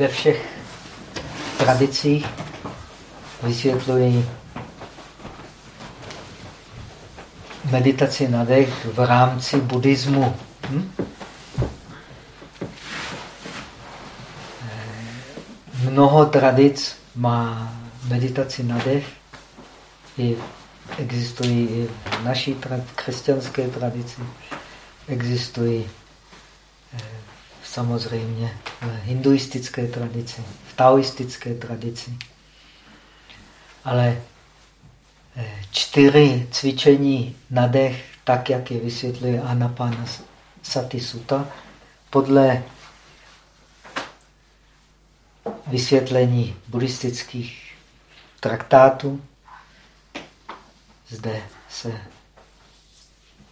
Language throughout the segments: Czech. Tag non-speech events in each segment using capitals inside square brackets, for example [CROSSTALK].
ve všech tradicích vysvětlují meditaci na dech v rámci buddhismu. Hm? Mnoho tradic má meditaci na dech. I existují i v naší křesťanské tradici. Existují eh, samozřejmě v hinduistické tradici, v taoistické tradici. Ale eh, čtyři cvičení na dech, tak jak je vysvětluje Anapana Sati Sutta, podle vysvětlení buddhistických traktátů, zde se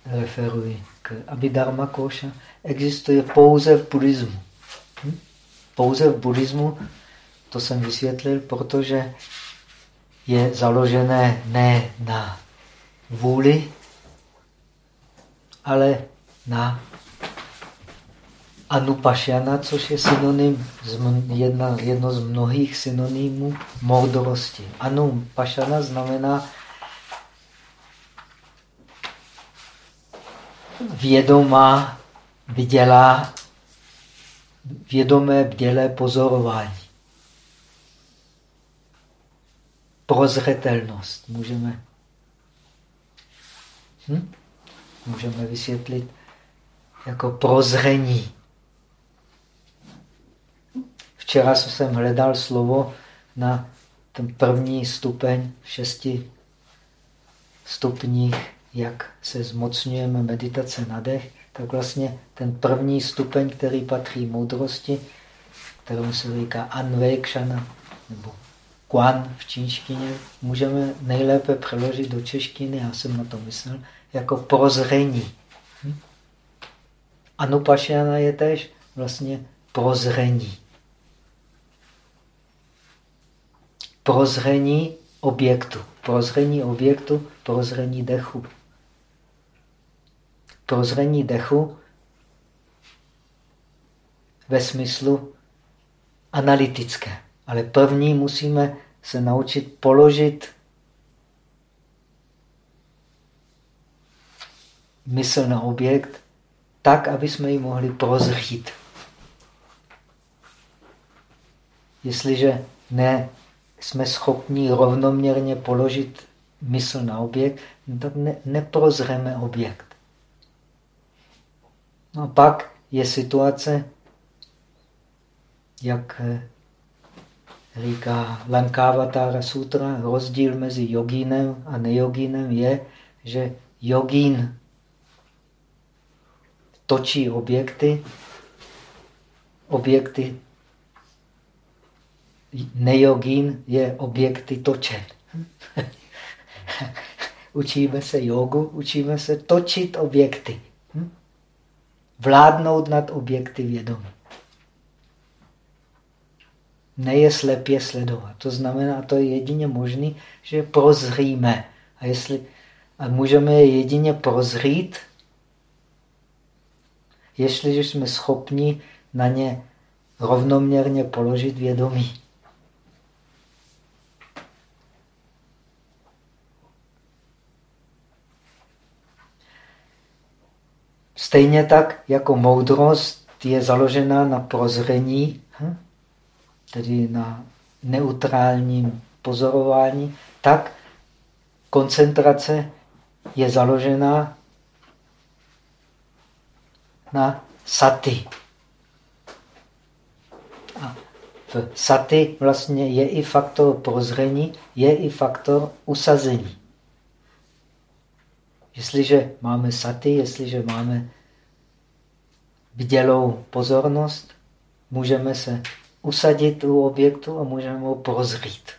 referuji k Abhidharma Koša, existuje pouze v buddhismu. Hm? Pouze v buddhismu, to jsem vysvětlil, protože je založené ne na vůli, ale na anupašana, což je synonym, jedna, jedno z mnohých synonymů moudrosti. Anupašana znamená vědomá, vidělá, vědomé, bdělé pozorování. Prozřetelnost můžeme, hm? můžeme vysvětlit jako prozření. Včera jsem hledal slovo na ten první stupeň v šesti stupních jak se zmocňujeme meditace na dech, tak vlastně ten první stupeň, který patří moudrosti, kterou se říká anvekšana, nebo Quan v čínštině, můžeme nejlépe přeložit do češtiny, já jsem na to myslel, jako prozření. Hm? Anupašana je tež vlastně prozření. Prozření objektu. Prozření objektu, prozření dechu prozření dechu ve smyslu analytické. Ale první musíme se naučit položit mysl na objekt tak, aby jsme ji mohli prozřít. Jestliže ne jsme schopni rovnoměrně položit mysl na objekt, tak ne, neprozřeme objekt. No a pak je situace, jak eh, říká Lankavatara Sutra, rozdíl mezi jogínem a nejogínem je, že jogín točí objekty, objekty, nejogín je objekty točen. [LAUGHS] učíme se jogu, učíme se točit objekty vládnout nad objekty vědomí. Ne je slepě sledovat. To znamená, to je jedině možné, že prozříme. A, jestli, a můžeme je jedině prozřít, jestliže jsme schopni na ně rovnoměrně položit vědomí. Stejně tak jako moudrost je založena na prozření, hm? tedy na neutrálním pozorování, tak koncentrace je založena na saty. A v saty vlastně je i faktor prozření, je i faktor usazení. Jestliže máme saty, jestliže máme bdělou pozornost, můžeme se usadit u objektu a můžeme ho prozřít.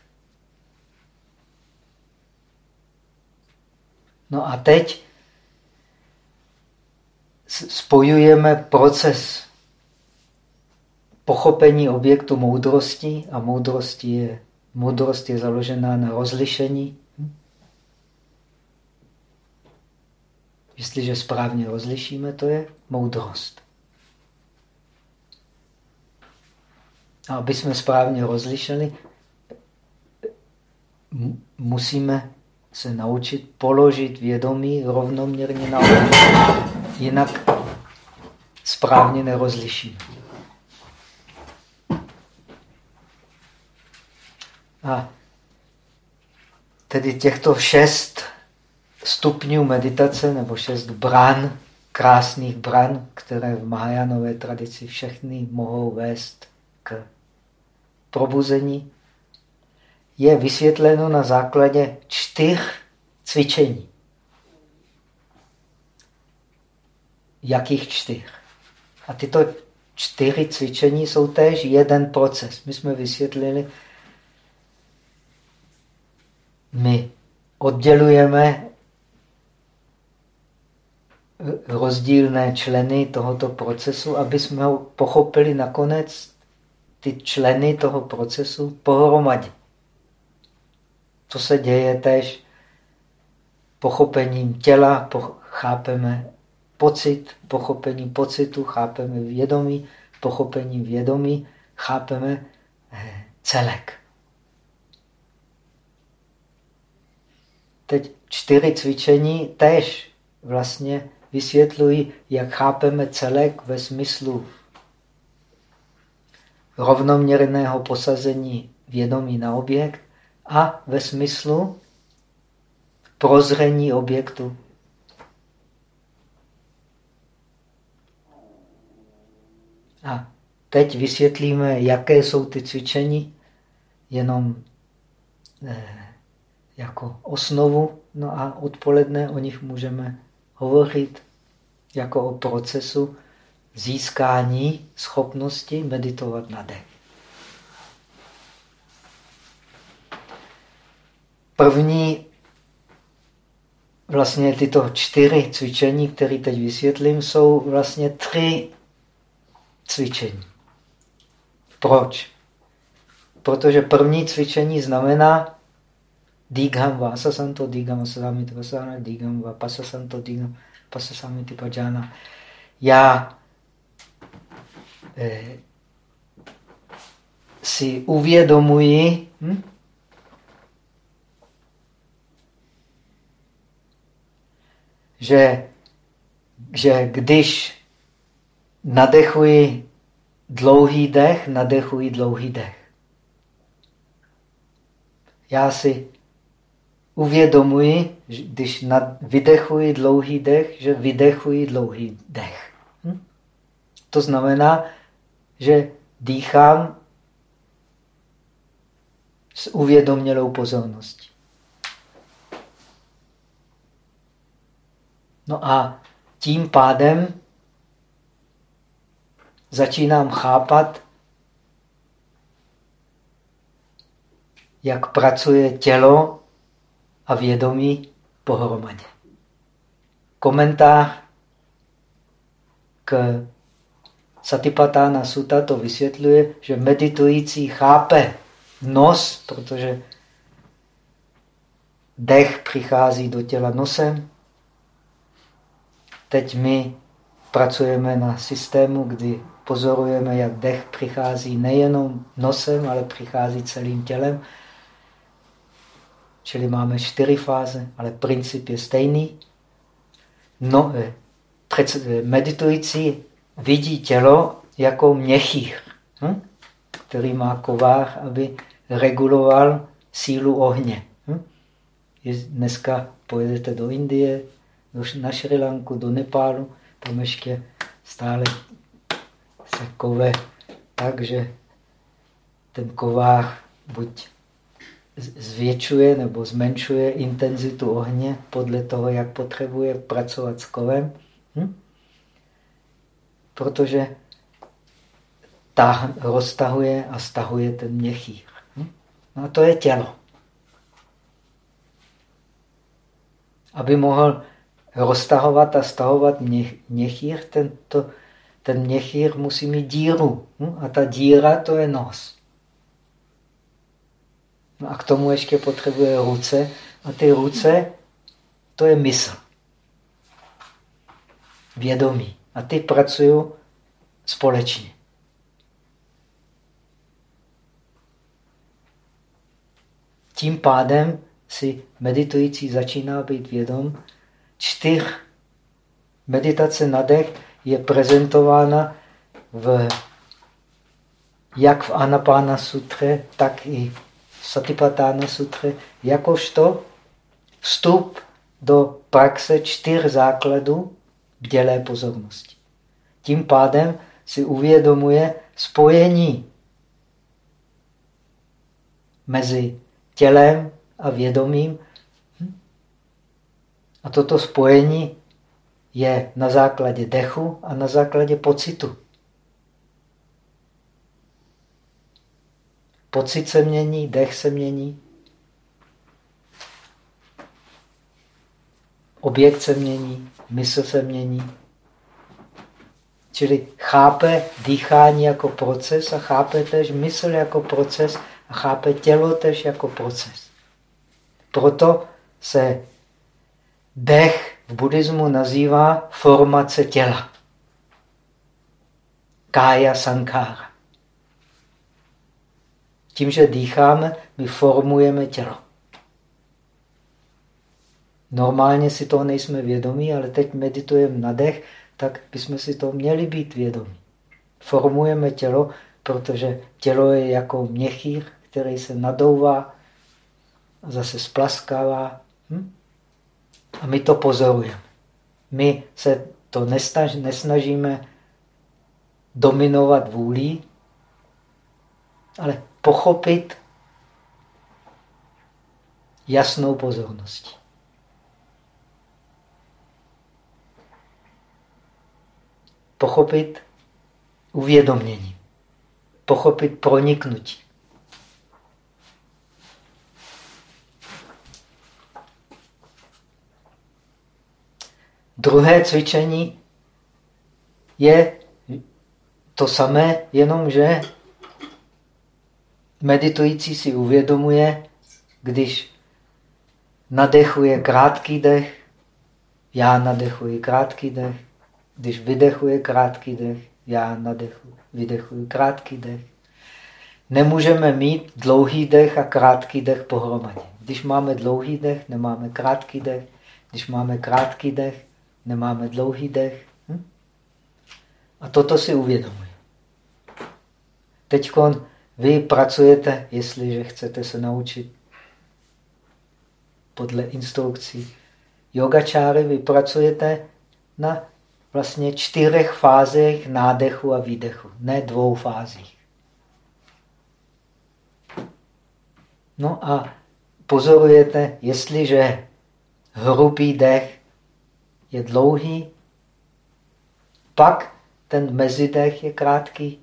No a teď spojujeme proces pochopení objektu moudrosti a moudrosti je, moudrost je založená na rozlišení. Jestliže správně rozlišíme, to je moudrost. Aby jsme správně rozlišili, musíme se naučit položit vědomí rovnoměrně na objekt. Jinak správně nerozlišíme. A tedy těchto šest stupňů meditace nebo šest bran, krásných bran, které v Mahajánové tradici všechny mohou vést k probuzení, je vysvětleno na základě čtyř cvičení. Jakých čtyř? A tyto čtyři cvičení jsou též jeden proces. My jsme vysvětlili, my oddělujeme rozdílné členy tohoto procesu, aby jsme ho pochopili nakonec ty členy toho procesu pohromadě. To se děje tež pochopením těla, chápeme pocit, pochopením pocitu, chápeme vědomí, pochopením vědomí, chápeme eh, celek. Teď čtyři cvičení tež vlastně vysvětlují, jak chápeme celek ve smyslu rovnoměrného posazení vědomí na objekt a ve smyslu prozření objektu. A teď vysvětlíme, jaké jsou ty cvičení, jenom eh, jako osnovu, no a odpoledne o nich můžeme hovořit jako o procesu získání schopnosti meditovat na dech. První vlastně tyto čtyři cvičení, které teď vysvětlím, jsou vlastně tři cvičení. Proč? Protože první cvičení znamená Dígham vasasanto, dígham vasasamiti vasana, dígham vapasasanto, dígham pasasamiti pajana. Já si uvědomuji, hm? že, že když nadechuji dlouhý dech, nadechuji dlouhý dech. Já si uvědomuji, když vydechuji dlouhý dech, že vydechuji dlouhý dech. Hm? To znamená, že dýchám s uvědomělou pozorností. No a tím pádem začínám chápat, jak pracuje tělo a vědomí pohromadě. Komentář k Satipatthana Sutta to vysvětluje, že meditující chápe nos, protože dech přichází do těla nosem. Teď my pracujeme na systému, kdy pozorujeme, jak dech přichází nejenom nosem, ale přichází celým tělem. Čili máme čtyři fáze, ale princip je stejný. No, eh, eh, meditující vidí tělo jako měchýr, hm? který má kovář, aby reguloval sílu ohně. Hm? Dneska pojedete do Indie, na Šri Lanku, do Nepálu, tam ještě stále se kove tak, že ten kovář buď zvětšuje nebo zmenšuje intenzitu ohně podle toho, jak potřebuje pracovat s kovem. Hm? Protože ta roztahuje a stahuje ten měchýr. Hm? No a to je tělo. Aby mohl roztahovat a stahovat měchýr, tento, ten měchýr musí mít díru. Hm? A ta díra to je nos. No a k tomu ještě potřebuje ruce. A ty ruce, to je mysl. Vědomí a ty pracují společně. Tím pádem si meditující začíná být vědom čtyř. Meditace na dech je prezentována v, jak v Anapána sutře, tak i v Satipatána sutře, jakožto vstup do praxe čtyř základů bdělé pozornosti. Tím pádem si uvědomuje spojení mezi tělem a vědomím. A toto spojení je na základě dechu a na základě pocitu. Pocit se mění, dech se mění, objekt se mění, mysl se mění. Čili chápe dýchání jako proces a chápe tež mysl jako proces a chápe tělo tež jako proces. Proto se dech v buddhismu nazývá formace těla. Kája sankára. Tím, že dýcháme, my formujeme tělo. Normálně si toho nejsme vědomí, ale teď meditujeme na dech, tak bychom si to měli být vědomí. Formujeme tělo, protože tělo je jako měchýr, který se nadouvá zase splaskává. Hm? A my to pozorujeme. My se to nesnaž, nesnažíme dominovat vůlí, ale pochopit jasnou pozorností. Pochopit uvědomění. Pochopit proniknutí. Druhé cvičení je to samé, jenomže meditující si uvědomuje, když nadechuje krátký dech, já nadechuji krátký dech, když vydechuje krátký dech, já nadechuji, vydechuji krátký dech. Nemůžeme mít dlouhý dech a krátký dech pohromadě. Když máme dlouhý dech, nemáme krátký dech. Když máme krátký dech, nemáme dlouhý dech. Hm? A toto si uvědomuji. Teď vy pracujete, jestliže chcete se naučit podle instrukcí yogačáry, vy pracujete na vlastně čtyřech fázech nádechu a výdechu, ne dvou fázích. No a pozorujete, jestliže hrubý dech je dlouhý, pak ten mezidech je krátký.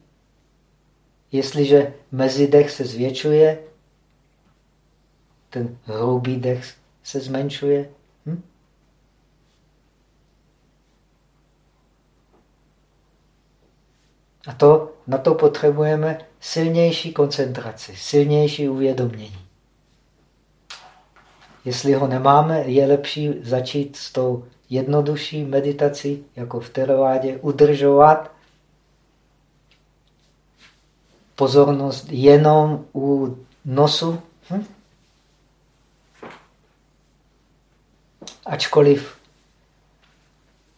Jestliže mezidech se zvětšuje, ten hrubý dech se zmenšuje. Hm? A to, na to potřebujeme silnější koncentraci, silnější uvědomění. Jestli ho nemáme, je lepší začít s tou jednodušší meditaci, jako v teravádě, udržovat pozornost jenom u nosu. Hm? Ačkoliv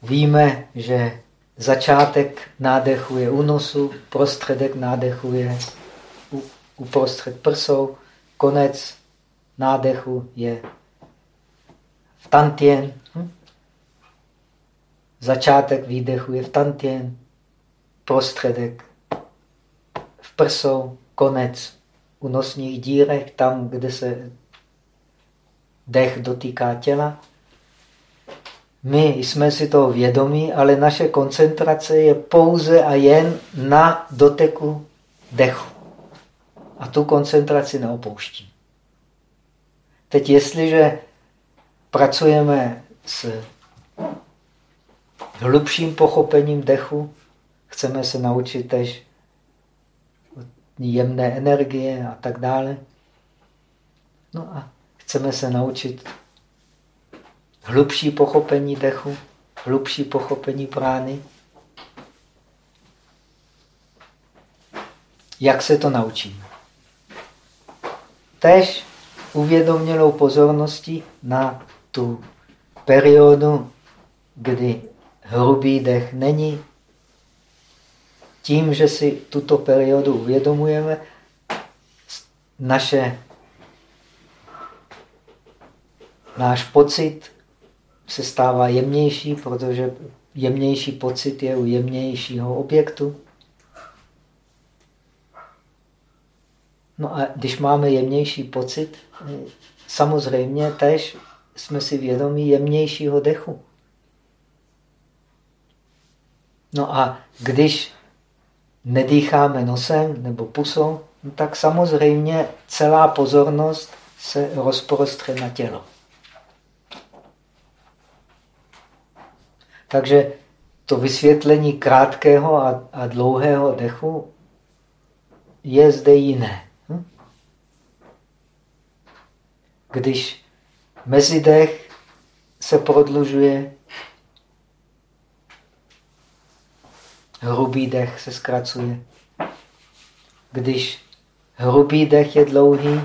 víme, že začátek nádechu je u nosu, prostředek nádechu je uprostřed prsou, konec nádechu je v tantien. Hm? Začátek výdechu je v tantien, prostředek v prsou, konec u nosních dírek, tam, kde se dech dotýká těla. My jsme si toho vědomí, ale naše koncentrace je pouze a jen na doteku dechu. A tu koncentraci neopouštím. Teď jestliže pracujeme s hlubším pochopením dechu, chceme se naučit tež jemné energie a tak dále. No a chceme se naučit hlubší pochopení dechu, hlubší pochopení prány. Jak se to naučíme? Tež uvědomělou pozorností na tu periodu, kdy hrubý dech není. Tím, že si tuto periodu uvědomujeme, naše, náš pocit se stává jemnější, protože jemnější pocit je u jemnějšího objektu. No a když máme jemnější pocit, samozřejmě tež jsme si vědomí jemnějšího dechu. No a když nedýcháme nosem nebo pusou, no tak samozřejmě celá pozornost se rozprostře na tělo. Takže to vysvětlení krátkého a, a dlouhého dechu je zde jiné. Hm? Když mezidech se prodlužuje, hrubý dech se zkracuje. Když hrubý dech je dlouhý,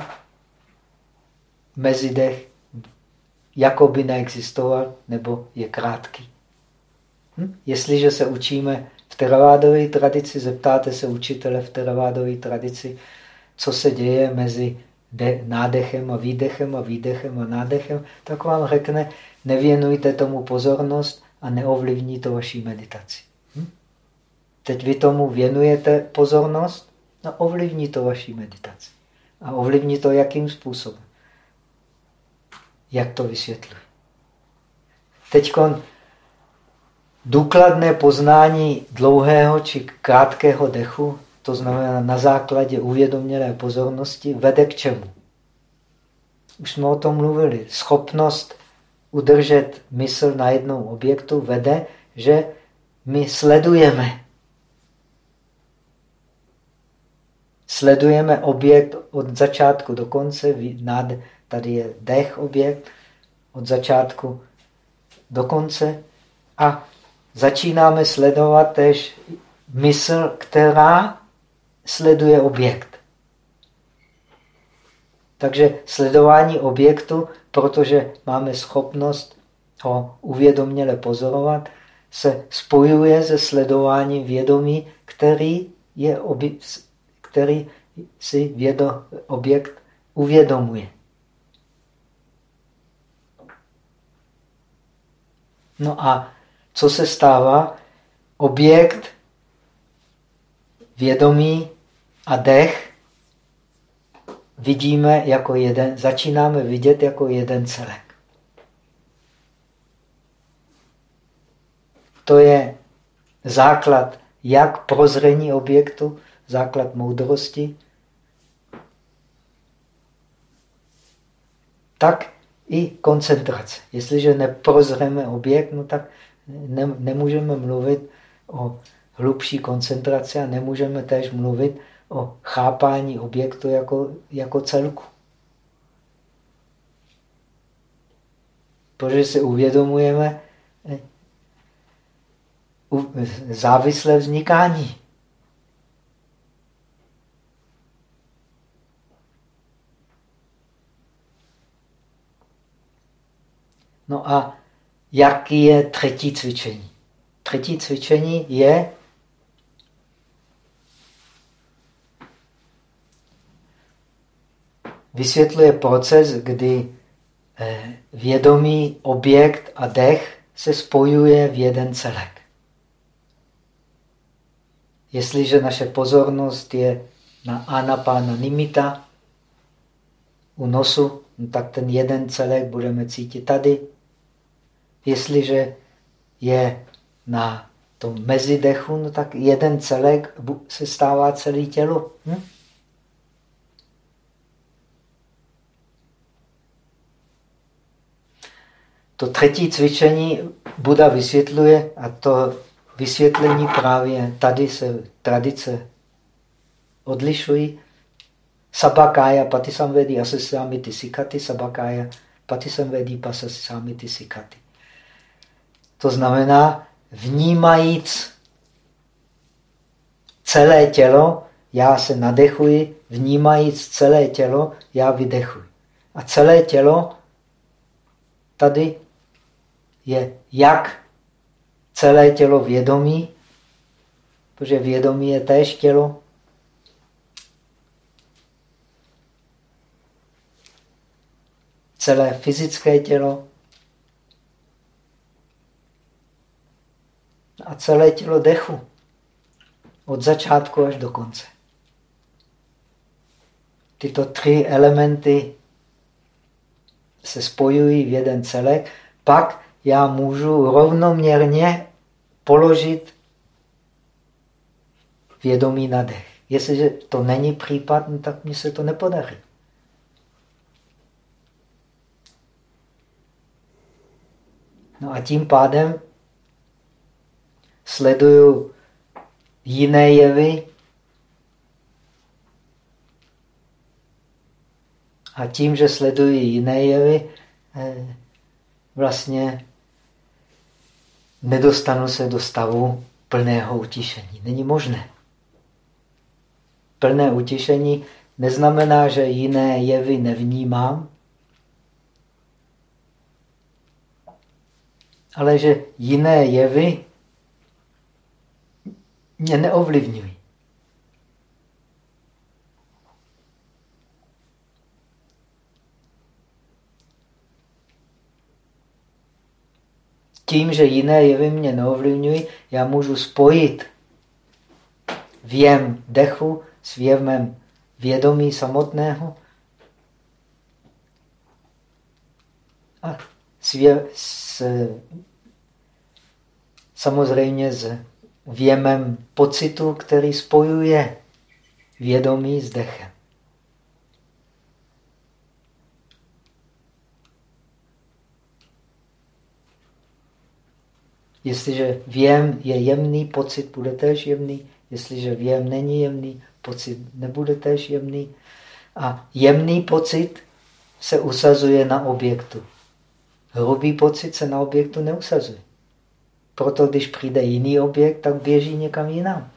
mezidech jako by neexistoval nebo je krátký. Hm? Jestliže se učíme v teravádové tradici, zeptáte se učitele v teravádové tradici, co se děje mezi nádechem a výdechem a výdechem a nádechem, tak vám řekne, nevěnujte tomu pozornost a neovlivní to vaší meditaci. Hm? Teď vy tomu věnujete pozornost a ovlivní to vaší meditaci. A ovlivní to jakým způsobem? Jak to vysvětluji? Teď důkladné poznání dlouhého či krátkého dechu, to znamená na základě uvědomělé pozornosti, vede k čemu? Už jsme o tom mluvili. Schopnost udržet mysl na jednom objektu vede, že my sledujeme. Sledujeme objekt od začátku do konce. Tady je dech objekt od začátku do konce. A začínáme sledovat tež mysl, která sleduje objekt. Takže sledování objektu, protože máme schopnost ho uvědoměle pozorovat, se spojuje se sledováním vědomí, který, je obě, který si vědo, objekt uvědomuje. No a co se stává? Objekt, vědomí a dech vidíme jako jeden, začínáme vidět jako jeden celek. To je základ jak prozření objektu, základ moudrosti, tak i koncentrace. Jestliže neprozřeme objekt, no tak ne, nemůžeme mluvit o hlubší koncentraci a nemůžeme též mluvit o chápání objektu jako, jako celku. Protože si uvědomujeme eh, závislé vznikání. No a jaký je třetí cvičení? Třetí cvičení je vysvětluje proces, kdy eh, vědomí, objekt a dech se spojuje v jeden celek. Jestliže naše pozornost je na anapána nimita u nosu, no tak ten jeden celek budeme cítit tady. Jestliže je na tom mezidechu, no tak jeden celek se stává celý tělo. Hm? To třetí cvičení Buda vysvětluje a to vysvětlení právě tady se tradice odlišují. Sabakája patisamvedi asasamiti sikati, sabakája patisamvedi pasasamiti sikati. To znamená, vnímajíc celé tělo, já se nadechuji, vnímajíc celé tělo, já vydechuji. A celé tělo tady je jak celé tělo vědomí, protože vědomí je též tělo, celé fyzické tělo a celé tělo dechu. Od začátku až do konce. Tyto tři elementy se spojují v jeden celek, pak já můžu rovnoměrně položit vědomí na dech. Jestliže to není případ, no tak mi se to nepodaří. No a tím pádem sleduju jiné jevy a tím, že sleduji jiné jevy, eh, vlastně nedostanu se do stavu plného utišení. Není možné. Plné utišení neznamená, že jiné jevy nevnímám, ale že jiné jevy mě neovlivňují. Tím, že jiné jevy mě neovlivňují, já můžu spojit věm dechu s věmem vědomí samotného a s, vě, s samozřejmě s věmem pocitu, který spojuje vědomí s dechem. Jestliže věm je jemný, pocit bude též jemný. Jestliže věm není jemný, pocit nebude též jemný. A jemný pocit se usazuje na objektu. Hrubý pocit se na objektu neusazuje. Proto když přijde jiný objekt, tak běží někam jinam.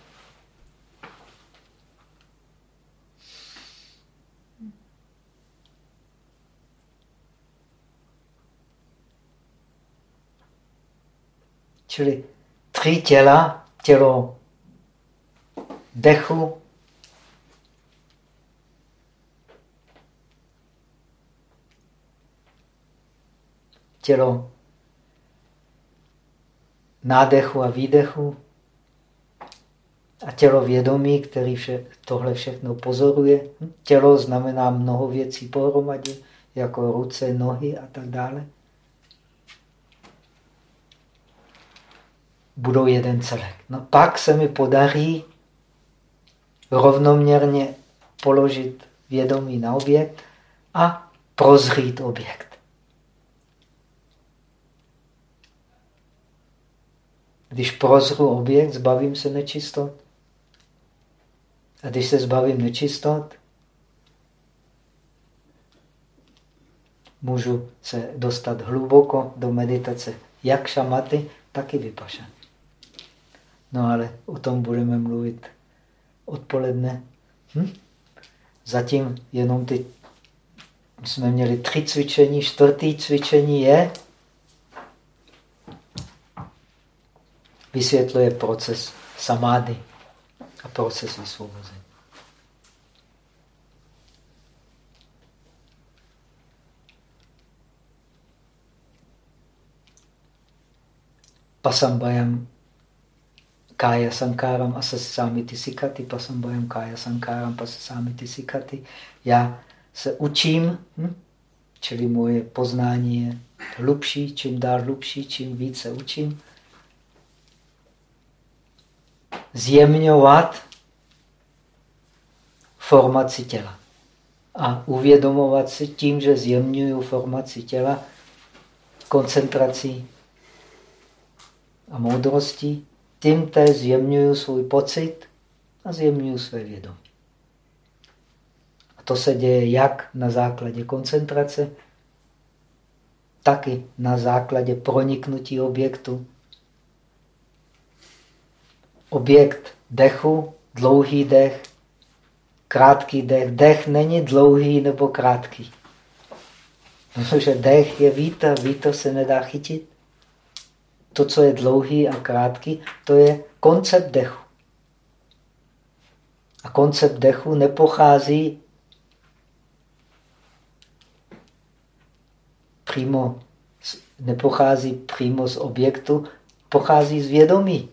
Čili tři těla, tělo dechu, tělo nádechu a výdechu a tělo vědomí, který vše, tohle všechno pozoruje. Tělo znamená mnoho věcí pohromadě, jako ruce, nohy a tak dále. Budou jeden celek. No pak se mi podaří rovnoměrně položit vědomí na objekt a prozřít objekt. Když prozru objekt, zbavím se nečistot. A když se zbavím nečistot, můžu se dostat hluboko do meditace, jak šamaty, tak i vypašan. No ale o tom budeme mluvit odpoledne. Hm? Zatím jenom ty, jsme měli tři cvičení, čtvrtý cvičení je vysvětluje proces samády a proces vysvobození. Pasambayam kaya sankaram asasamiti sikati, pasambayam kaya sankaram pasasamiti sikati. Já se učím, hm? čili moje poznání je hlubší, čím dál hlubší, čím více učím zjemňovat formaci těla. A uvědomovat si tím, že zjemňuju formaci těla, koncentrací a moudrostí, tím té zjemňuju svůj pocit a zjemňuju své vědomí. A to se děje jak na základě koncentrace, tak i na základě proniknutí objektu objekt dechu, dlouhý dech, krátký dech. Dech není dlouhý nebo krátký. [LAUGHS] Protože dech je vítr, vítr se nedá chytit. To, co je dlouhý a krátký, to je koncept dechu. A koncept dechu nepochází přímo, nepochází přímo z objektu, pochází z vědomí.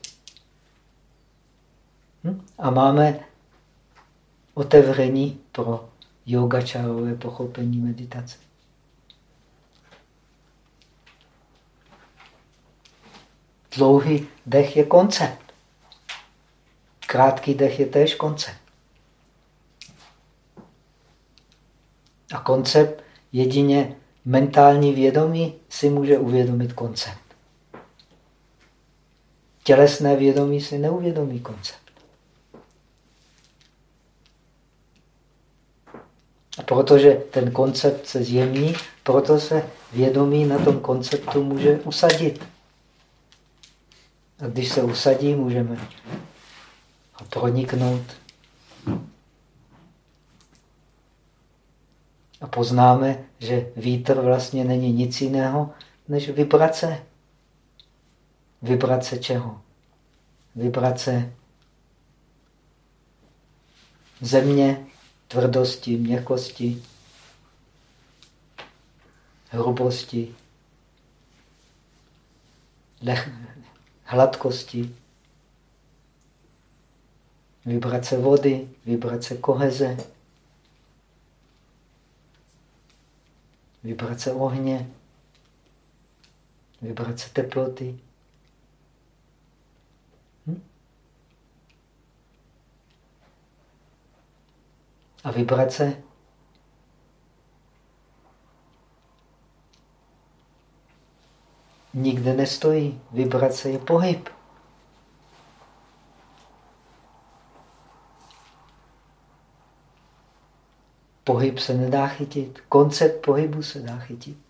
Hm? A máme otevření pro yogačárové pochopení meditace. Dlouhý dech je koncept. Krátký dech je též koncept. A koncept jedině mentální vědomí si může uvědomit koncept. Tělesné vědomí si neuvědomí koncept. Protože ten koncept se zjemní, proto se vědomí na tom konceptu může usadit. A když se usadí, můžeme ho proniknout. A poznáme, že vítr vlastně není nic jiného, než vibrace. Vibrace čeho? Vibrace země, tvrdosti, měkkosti, hrubosti, leh, hladkosti, vibrace vody, vibrace koheze, vibrace ohně, vibrace teploty. A vibrace nikde nestojí. Vibrace je pohyb. Pohyb se nedá chytit. Koncept pohybu se dá chytit.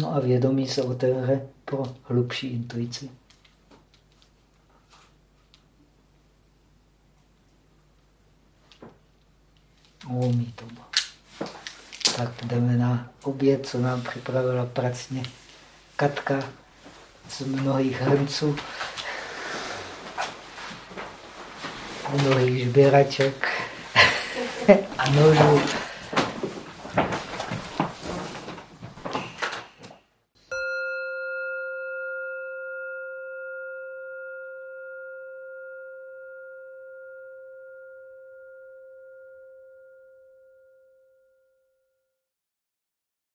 No a vědomí se otevře pro hlubší intuici. Umí to. Tak jdeme na oběd, co nám připravila pracně Katka z mnohých hrnců, mnohých žběraček [LAUGHS] a nožů.